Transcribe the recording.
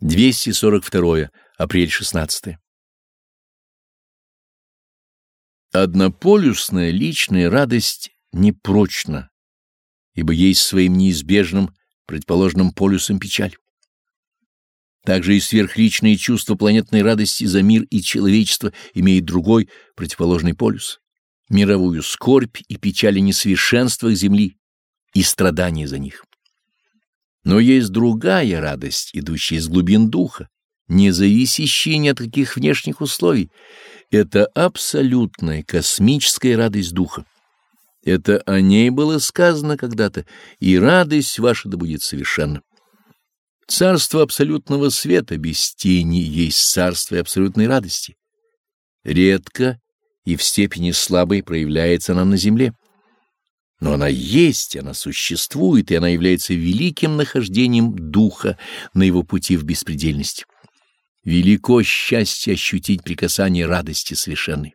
242 апрель 16 Однополюсная личная радость непрочна, ибо есть своим неизбежным предположенным полюсом печаль. Также и сверхличные чувства планетной радости за мир и человечество имеет другой противоположный полюс — мировую скорбь и печали несовершенствах Земли и страдания за них. Но есть другая радость, идущая из глубин духа, не зависящая ни от каких внешних условий. Это абсолютная космическая радость духа. Это о ней было сказано когда-то, и радость ваша да будет совершенна. Царство абсолютного света без тени есть царство абсолютной радости. Редко и в степени слабой проявляется она на земле. Но она есть, она существует, и она является великим нахождением духа на его пути в беспредельность. Велико счастье ощутить прикасание радости совершенной.